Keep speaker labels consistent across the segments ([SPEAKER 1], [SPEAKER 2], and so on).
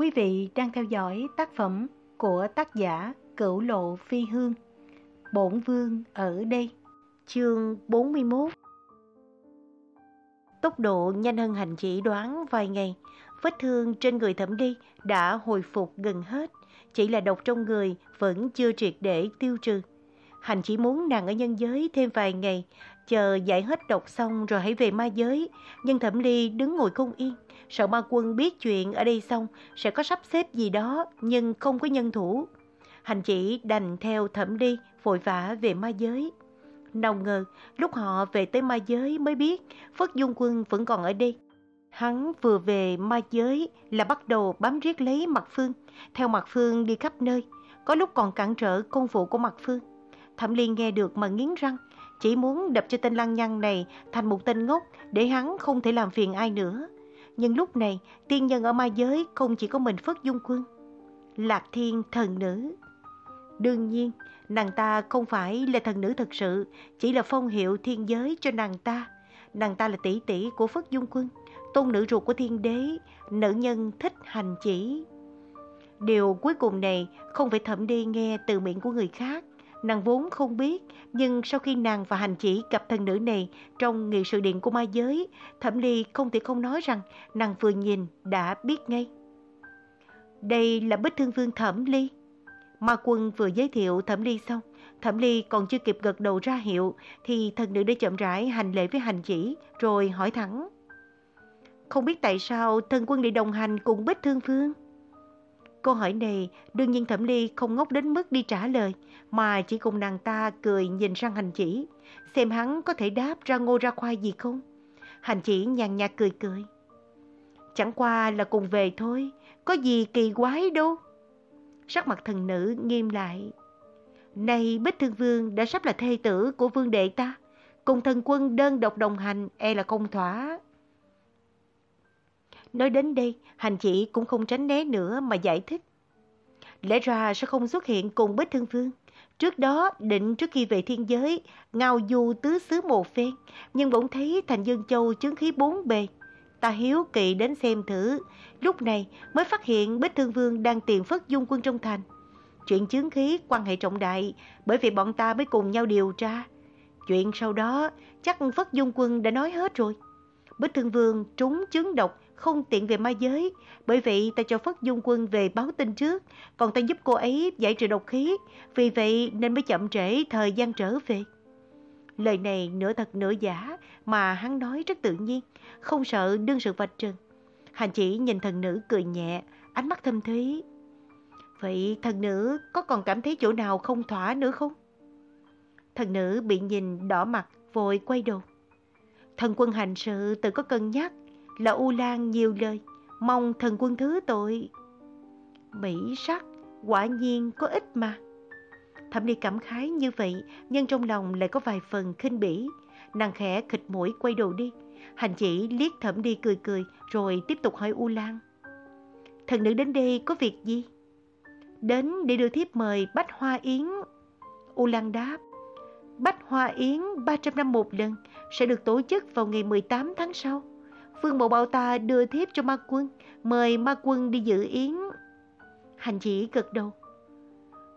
[SPEAKER 1] Quý vị đang theo dõi tác phẩm của tác giả Cửu Lộ Phi Hương. Bổn Vương ở đây, chương 41. Tốc độ nhanh hơn hành chỉ đoán vài ngày, vết thương trên người thẩm đi đã hồi phục gần hết, chỉ là độc trong người vẫn chưa triệt để tiêu trừ. Hành chỉ muốn nàng ở nhân giới thêm vài ngày, chờ giải hết độc xong rồi hãy về ma giới. Nhưng Thẩm Ly đứng ngồi không yên, sợ ma quân biết chuyện ở đây xong sẽ có sắp xếp gì đó nhưng không có nhân thủ. Hành chỉ đành theo Thẩm đi vội vã về ma giới. Nào ngờ, lúc họ về tới ma giới mới biết Phất Dung Quân vẫn còn ở đây. Hắn vừa về ma giới là bắt đầu bám riết lấy Mặt Phương, theo Mặt Phương đi khắp nơi, có lúc còn cản trở công vụ của Mặt Phương. Thẩm Liên nghe được mà nghiến răng, chỉ muốn đập cho tên lăng nhăng này thành một tên ngốc để hắn không thể làm phiền ai nữa. Nhưng lúc này, tiên nhân ở ma giới không chỉ có mình Phất Dung Quân. Lạc Thiên thần nữ. Đương nhiên, nàng ta không phải là thần nữ thật sự, chỉ là phong hiệu thiên giới cho nàng ta. Nàng ta là tỷ tỷ của Phất Dung Quân, tôn nữ ruột của thiên đế, nữ nhân thích hành chỉ. Điều cuối cùng này không phải thẩm đi nghe từ miệng của người khác, Nàng vốn không biết, nhưng sau khi nàng và hành chỉ gặp thần nữ này trong nghị sự điện của ma giới, Thẩm Ly không thể không nói rằng nàng vừa nhìn đã biết ngay. Đây là bích thương vương Thẩm Ly. Ma quân vừa giới thiệu Thẩm Ly xong, Thẩm Ly còn chưa kịp gật đầu ra hiệu thì thần nữ đã chậm rãi hành lễ với hành chỉ rồi hỏi thẳng. Không biết tại sao thần quân lại đồng hành cùng bích thương vương? Câu hỏi này đương nhiên Thẩm Ly không ngốc đến mức đi trả lời, mà chỉ cùng nàng ta cười nhìn sang hành chỉ, xem hắn có thể đáp ra ngô ra khoai gì không. Hành chỉ nhàn nhạt cười cười. Chẳng qua là cùng về thôi, có gì kỳ quái đâu. Sắc mặt thần nữ nghiêm lại. Này Bích Thương Vương đã sắp là thê tử của vương đệ ta, cùng thần quân đơn độc đồng hành e là không thỏa. Nói đến đây, hành chỉ cũng không tránh né nữa mà giải thích. Lẽ ra sẽ không xuất hiện cùng Bích Thương Vương. Trước đó, định trước khi về thiên giới, ngao du tứ xứ một phen, nhưng bỗng thấy thành Dương Châu chứng khí bốn bề. Ta hiếu kỳ đến xem thử, lúc này mới phát hiện Bích Thương Vương đang tìm phất dung quân trong thành. Chuyện chứng khí quan hệ trọng đại, bởi vì bọn ta mới cùng nhau điều tra. Chuyện sau đó, chắc Phất Dung Quân đã nói hết rồi. Bích Thương Vương trúng chứng độc không tiện về ma giới, bởi vậy ta cho Phất Dung Quân về báo tin trước, còn ta giúp cô ấy giải trừ độc khí, vì vậy nên mới chậm trễ thời gian trở về. Lời này nửa thật nửa giả mà hắn nói rất tự nhiên, không sợ đương sự vạch trần. Hành chỉ nhìn thần nữ cười nhẹ, ánh mắt thâm thúy. Vậy thần nữ có còn cảm thấy chỗ nào không thỏa nữa không? Thần nữ bị nhìn đỏ mặt, vội quay đầu. Thần quân hành sự tự có cân nhắc, là U Lan nhiều lời, mong thần quân thứ tội. Mỹ sắc, quả nhiên có ích mà. Thẩm Ly cảm khái như vậy, nhưng trong lòng lại có vài phần khinh bỉ. Nàng khẽ khịt mũi quay đầu đi. Hành chỉ liếc Thẩm Ly cười cười, rồi tiếp tục hỏi U Lan. Thần nữ đến đây có việc gì? Đến để đưa thiếp mời Bách Hoa Yến. U Lan đáp. Bách Hoa Yến 300 năm một lần sẽ được tổ chức vào ngày 18 tháng sau. Vương Bộ Bảo ta đưa thiếp cho ma quân, mời ma quân đi dự yến. Hành chỉ gật đầu.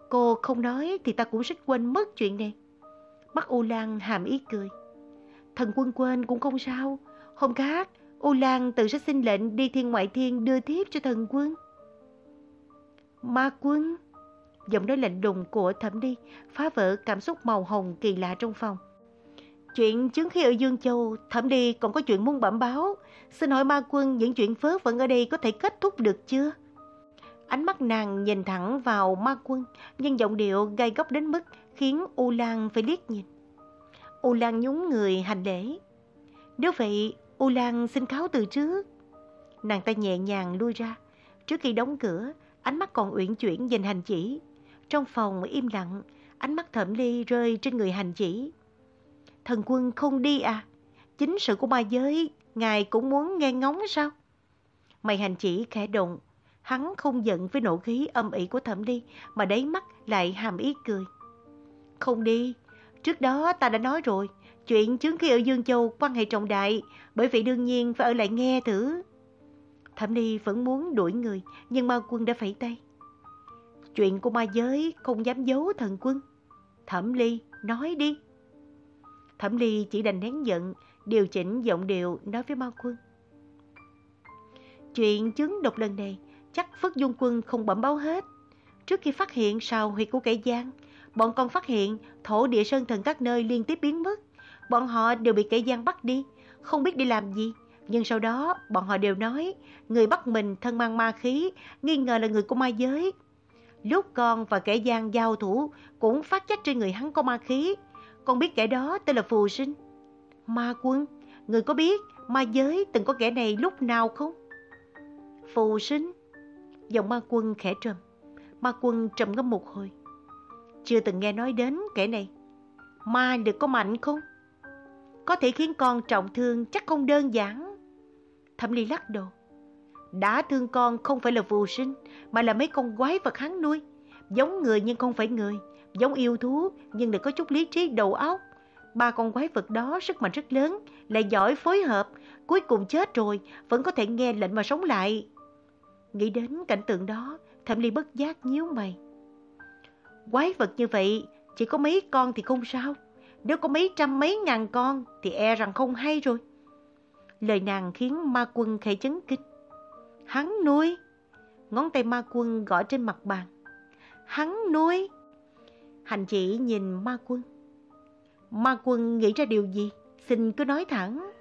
[SPEAKER 1] Cô không nói thì ta cũng sẽ quên mất chuyện này. Mắt U Lan hàm ý cười. Thần quân quên cũng không sao. Hôm khác, U Lan tự sẽ xin lệnh đi thiên ngoại thiên đưa thiếp cho thần quân. Ma quân? Giọng nói lạnh lùng của thẩm đi, phá vỡ cảm xúc màu hồng kỳ lạ trong phòng. Chuyện chứng khi ở Dương Châu, thẩm đi còn có chuyện muốn bẩm báo. Xin hỏi ma quân những chuyện phớ vẫn ở đây có thể kết thúc được chưa? Ánh mắt nàng nhìn thẳng vào ma quân, nhưng giọng điệu gai góc đến mức khiến U Lan phải liếc nhìn. U Lan nhún người hành lễ. Nếu vậy, U Lan xin cáo từ trước. Nàng ta nhẹ nhàng lui ra. Trước khi đóng cửa, ánh mắt còn uyển chuyển nhìn hành chỉ. Trong phòng im lặng, ánh mắt thẩm ly rơi trên người hành chỉ. Thần quân không đi à? Chính sự của ma giới, ngài cũng muốn nghe ngóng sao? Mày hành chỉ khẽ động, hắn không giận với nộ khí âm ỉ của thẩm đi mà đáy mắt lại hàm ý cười. Không đi, trước đó ta đã nói rồi, chuyện chứng khi ở Dương Châu quan hệ trọng đại, bởi vậy đương nhiên phải ở lại nghe thử. Thẩm đi vẫn muốn đuổi người, nhưng ma quân đã phẩy tay. Chuyện của ma giới không dám giấu thần quân. Thẩm Ly, nói đi. Thẩm Ly chỉ đành nén giận, điều chỉnh giọng điệu nói với Mao quân. Chuyện chứng độc lần này, chắc Phất Dung Quân không bẩm báo hết. Trước khi phát hiện sao huyệt của kẻ gian, bọn con phát hiện thổ địa sơn thần các nơi liên tiếp biến mất. Bọn họ đều bị kẻ gian bắt đi, không biết đi làm gì. Nhưng sau đó, bọn họ đều nói, người bắt mình thân mang ma khí, nghi ngờ là người của ma giới. Lúc con và kẻ gian giao thủ, cũng phát giác trên người hắn có ma khí. Con biết kẻ đó tên là Phù Sinh. Ma quân, người có biết ma giới từng có kẻ này lúc nào không? Phù Sinh. Giọng ma quân khẽ trầm. Ma quân trầm ngâm một hồi. Chưa từng nghe nói đến kẻ này. Ma được có mạnh không? Có thể khiến con trọng thương chắc không đơn giản. Thẩm Ly lắc đầu. Đã thương con không phải là phù sinh, mà là mấy con quái vật hắn nuôi. Giống người nhưng không phải người, giống yêu thú nhưng lại có chút lý trí đầu óc. Ba con quái vật đó sức mạnh rất lớn, lại giỏi phối hợp, cuối cùng chết rồi, vẫn có thể nghe lệnh mà sống lại. Nghĩ đến cảnh tượng đó, Thẩm Ly bất giác nhíu mày. Quái vật như vậy, chỉ có mấy con thì không sao. Nếu có mấy trăm mấy ngàn con thì e rằng không hay rồi. Lời nàng khiến ma quân khẽ chấn kinh. Hắn nuôi. Ngón tay ma quân gõ trên mặt bàn. Hắn nuôi. Hành chỉ nhìn ma quân. Ma quân nghĩ ra điều gì? Xin cứ nói thẳng.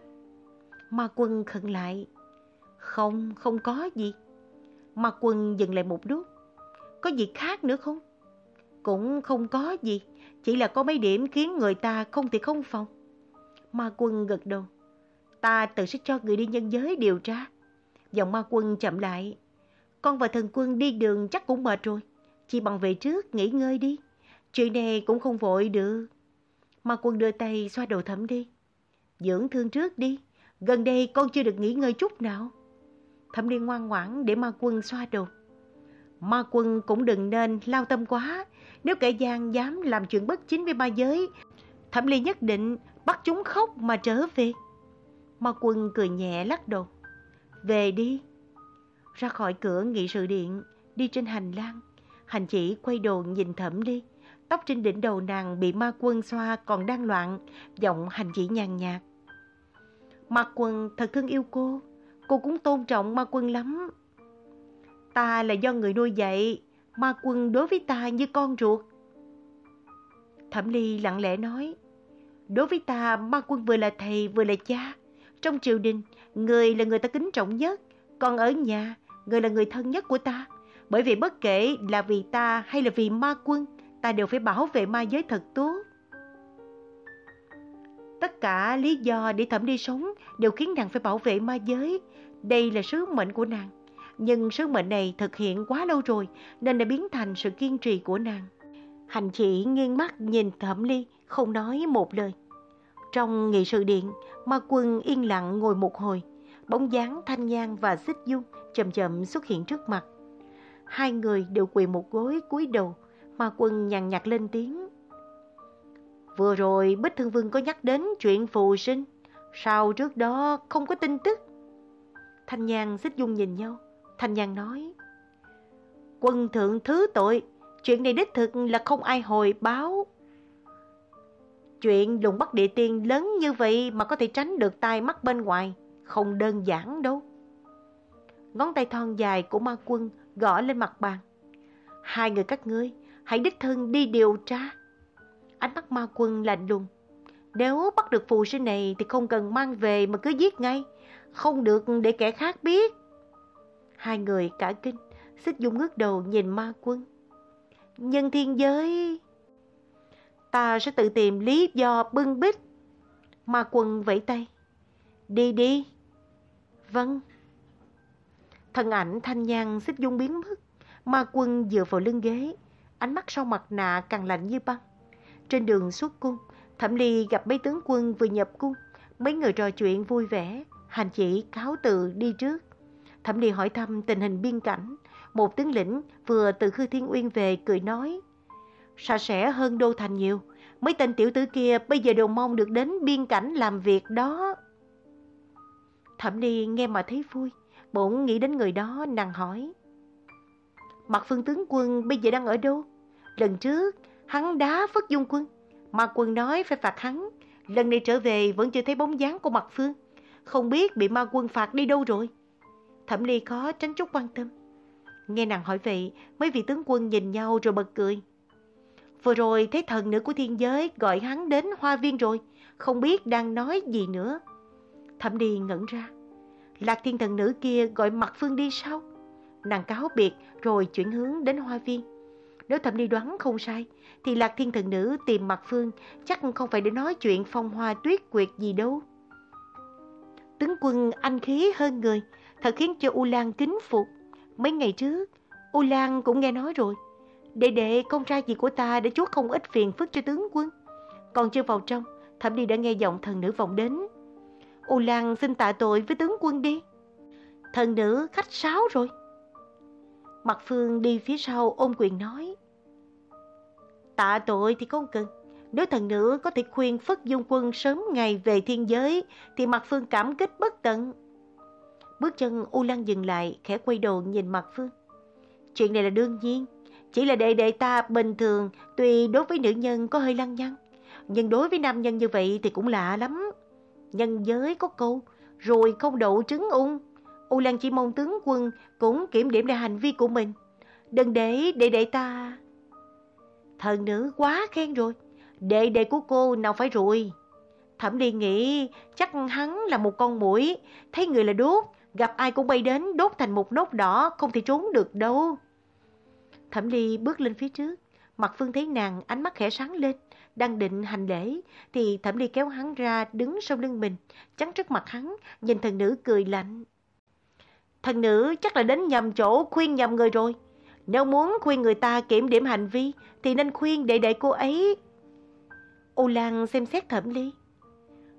[SPEAKER 1] Ma quân khẩn lại. Không, không có gì. Ma quân dừng lại một lúc. Có gì khác nữa không? Cũng không có gì. Chỉ là có mấy điểm khiến người ta không thể không phòng. Ma quân gật đầu. Ta tự sẽ cho người đi nhân giới điều tra. Giọng ma quân chậm lại. Con và thần quân đi đường chắc cũng mệt rồi. Chỉ bằng về trước nghỉ ngơi đi. Chuyện này cũng không vội được. Ma quân đưa tay xoa đầu thẩm đi. Dưỡng thương trước đi. Gần đây con chưa được nghỉ ngơi chút nào. Thẩm đi ngoan ngoãn để ma quân xoa đầu. Ma quân cũng đừng nên lao tâm quá. Nếu kẻ gian dám làm chuyện bất chính với ma giới, Thẩm Ly nhất định bắt chúng khóc mà trở về. Ma quân cười nhẹ lắc đầu. Về đi. Ra khỏi cửa nghị sự điện, đi trên hành lang. Hành chỉ quay đầu nhìn Thẩm đi. Tóc trên đỉnh đầu nàng bị ma quân xoa còn đang loạn, giọng hành chỉ nhàn nhạt. Ma quân thật thương yêu cô, cô cũng tôn trọng ma quân lắm. Ta là do người nuôi dạy, ma quân đối với ta như con ruột. Thẩm Ly lặng lẽ nói, đối với ta ma quân vừa là thầy vừa là cha. Trong triều đình, người là người ta kính trọng nhất, còn ở nhà, người là người thân nhất của ta. Bởi vì bất kể là vì ta hay là vì ma quân, ta đều phải bảo vệ ma giới thật tốt. Tất cả lý do để thẩm đi sống đều khiến nàng phải bảo vệ ma giới. Đây là sứ mệnh của nàng. Nhưng sứ mệnh này thực hiện quá lâu rồi nên đã biến thành sự kiên trì của nàng. Hành chỉ nghiêng mắt nhìn thẩm ly, không nói một lời. Trong nghị sự điện, ma quân yên lặng ngồi một hồi. Bóng dáng thanh nhang và xích dung chậm chậm xuất hiện trước mặt. Hai người đều quỳ một gối cúi đầu, ma quân nhàn nhạt lên tiếng. Vừa rồi Bích Thương Vương có nhắc đến chuyện phù sinh, sao trước đó không có tin tức? Thanh Nhan xích dung nhìn nhau, Thanh Nhan nói. Quân thượng thứ tội, chuyện này đích thực là không ai hồi báo. Chuyện lùng bắt địa tiên lớn như vậy mà có thể tránh được tai mắt bên ngoài, không đơn giản đâu. Ngón tay thon dài của ma quân gõ lên mặt bàn. Hai người các ngươi, hãy đích thân đi điều tra. Ánh mắt ma quân lạnh lùng. Nếu bắt được phù sinh này thì không cần mang về mà cứ giết ngay. Không được để kẻ khác biết. Hai người cả kinh, xích dung ngước đầu nhìn ma quân. Nhân thiên giới... Ta sẽ tự tìm lý do bưng bít. Ma quân vẫy tay. Đi đi. Vâng. Thân ảnh thanh nhang xích dung biến mất. Ma quân dựa vào lưng ghế. Ánh mắt sau mặt nạ càng lạnh như băng. Trên đường xuất cung, Thẩm Ly gặp mấy tướng quân vừa nhập cung. Mấy người trò chuyện vui vẻ. Hành chỉ cáo từ đi trước. Thẩm Ly hỏi thăm tình hình biên cảnh. Một tướng lĩnh vừa từ Khư Thiên Uyên về cười nói. Sạch sẽ hơn Đô Thành nhiều. Mấy tên tiểu tử kia bây giờ đều mong được đến biên cảnh làm việc đó. Thẩm Ly nghe mà thấy vui. Bỗng nghĩ đến người đó, nàng hỏi. Mặt phương tướng quân bây giờ đang ở đâu? Lần trước, hắn đá phất dung quân. mà quân nói phải phạt hắn. Lần này trở về vẫn chưa thấy bóng dáng của mặt phương. Không biết bị ma quân phạt đi đâu rồi. Thẩm ly có tránh chút quan tâm. Nghe nàng hỏi vậy, mấy vị tướng quân nhìn nhau rồi bật cười. Vừa rồi thấy thần nữ của thiên giới gọi hắn đến hoa viên rồi, không biết đang nói gì nữa. Thẩm đi ngẩn ra. Lạc thiên thần nữ kia gọi mặt phương đi sao? Nàng cáo biệt rồi chuyển hướng đến hoa viên. Nếu thẩm đi đoán không sai, thì lạc thiên thần nữ tìm mặt phương chắc không phải để nói chuyện phong hoa tuyết quyệt gì đâu. Tướng quân anh khí hơn người, thật khiến cho U Lan kính phục. Mấy ngày trước, U Lan cũng nghe nói rồi. Đệ đệ con trai gì của ta đã chuốt không ít phiền phức cho tướng quân. Còn chưa vào trong, thẩm đi đã nghe giọng thần nữ vọng đến. U Lan xin tạ tội với tướng quân đi. Thần nữ khách sáo rồi. Mặt Phương đi phía sau ôm quyền nói. Tạ tội thì không cần. Nếu thần nữ có thể khuyên Phất Dung Quân sớm ngày về thiên giới, thì Mặt Phương cảm kích bất tận. Bước chân U Lan dừng lại, khẽ quay đầu nhìn Mặt Phương. Chuyện này là đương nhiên, chỉ là đệ đệ ta bình thường, tuy đối với nữ nhân có hơi lăng nhăng, nhưng đối với nam nhân như vậy thì cũng lạ lắm. Nhân giới có câu, rồi không đậu trứng ung. U Lan chỉ mong tướng quân cũng kiểm điểm lại hành vi của mình. Đừng để đệ đệ ta... Thần nữ quá khen rồi, đệ đệ của cô nào phải rồi. Thẩm Ly nghĩ chắc hắn là một con mũi, thấy người là đốt, gặp ai cũng bay đến đốt thành một nốt đỏ, không thể trốn được đâu. Thẩm Ly bước lên phía trước, mặt Phương thấy nàng ánh mắt khẽ sáng lên, đang định hành lễ, thì Thẩm Ly kéo hắn ra đứng sau lưng mình, chắn trước mặt hắn, nhìn thần nữ cười lạnh. Thần nữ chắc là đến nhầm chỗ khuyên nhầm người rồi. Nếu muốn khuyên người ta kiểm điểm hành vi, thì nên khuyên đệ đệ cô ấy. U Lan xem xét Thẩm Ly.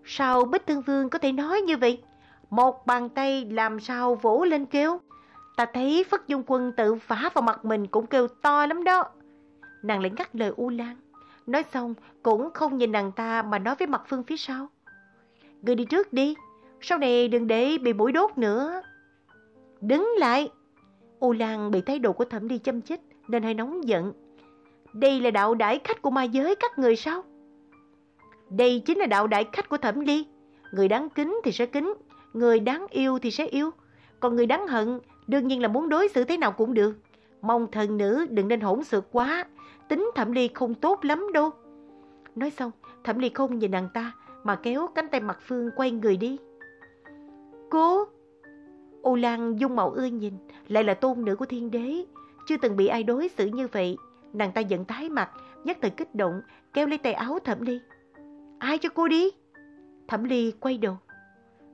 [SPEAKER 1] Sao Bích Thương Vương có thể nói như vậy? Một bàn tay làm sao vỗ lên kêu. Ta thấy Phất Dung Quân tự phá vào mặt mình cũng kêu to lắm đó. Nàng lại ngắt lời U Lan. Nói xong cũng không nhìn nàng ta mà nói với mặt phương phía sau. Người đi trước đi, sau này đừng để bị mũi đốt nữa. Đứng lại! U Lan bị thái độ của thẩm đi châm chích nên hơi nóng giận. Đây là đạo đãi khách của ma giới các người sao? Đây chính là đạo đại khách của thẩm ly. Người đáng kính thì sẽ kính, người đáng yêu thì sẽ yêu. Còn người đáng hận đương nhiên là muốn đối xử thế nào cũng được. Mong thần nữ đừng nên hỗn xược quá, tính thẩm ly không tốt lắm đâu. Nói xong, thẩm ly không nhìn nàng ta mà kéo cánh tay mặt phương quay người đi. Cô! U Lan dung mạo ưa nhìn, lại là tôn nữ của thiên đế. Chưa từng bị ai đối xử như vậy. Nàng ta giận tái mặt, nhất thời kích động, kéo lấy tay áo thẩm ly. Ai cho cô đi? Thẩm Ly quay đầu.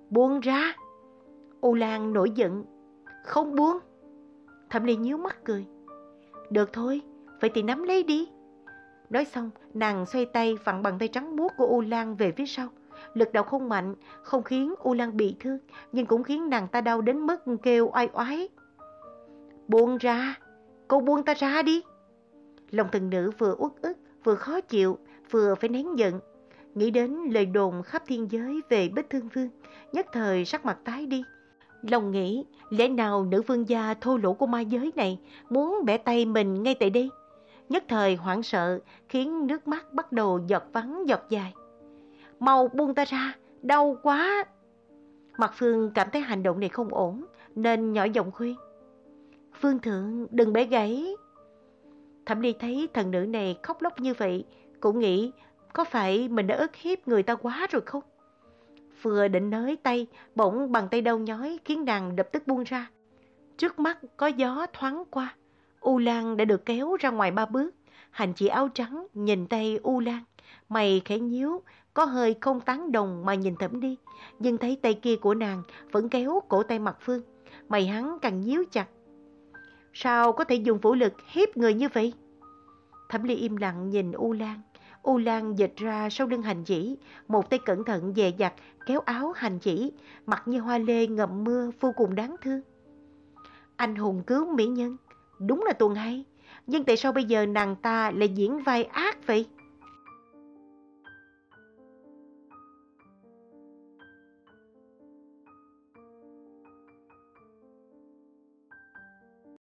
[SPEAKER 1] Buông ra. U Lan nổi giận. Không buông. Thẩm Ly nhíu mắt cười. Được thôi, vậy thì nắm lấy đi. Nói xong, nàng xoay tay vặn bằng tay trắng muốt của U Lan về phía sau. Lực đạo không mạnh, không khiến U Lan bị thương, nhưng cũng khiến nàng ta đau đến mức kêu oai oái. Buông ra, cô buông ta ra đi. Lòng thần nữ vừa uất ức, vừa khó chịu, vừa phải nén giận. Nghĩ đến lời đồn khắp thiên giới về Bích Thương Vương, nhất thời sắc mặt tái đi. Lòng nghĩ, lẽ nào nữ vương gia thô lỗ của ma giới này muốn bẻ tay mình ngay tại đây? Nhất thời hoảng sợ, khiến nước mắt bắt đầu giọt vắng giọt dài. Mau buông ta ra, đau quá! Mặt Phương cảm thấy hành động này không ổn, nên nhỏ giọng khuyên. Phương thượng, đừng bẻ gãy. Thẩm Ly thấy thần nữ này khóc lóc như vậy, cũng nghĩ có phải mình đã ức hiếp người ta quá rồi không? Vừa định nới tay, bỗng bàn tay đau nhói khiến nàng đập tức buông ra. Trước mắt có gió thoáng qua. U Lan đã được kéo ra ngoài ba bước. Hành chị áo trắng nhìn tay U Lan. Mày khẽ nhíu, có hơi không tán đồng mà nhìn thẩm đi. Nhưng thấy tay kia của nàng vẫn kéo cổ tay mặt Phương. Mày hắn càng nhíu chặt. Sao có thể dùng vũ lực hiếp người như vậy? Thẩm Ly im lặng nhìn U Lan. U Lan dịch ra sau lưng hành chỉ, một tay cẩn thận dè dặt kéo áo hành chỉ, mặt như hoa lê ngậm mưa vô cùng đáng thương. Anh hùng cứu mỹ nhân, đúng là tuần hay, nhưng tại sao bây giờ nàng ta lại diễn vai ác vậy?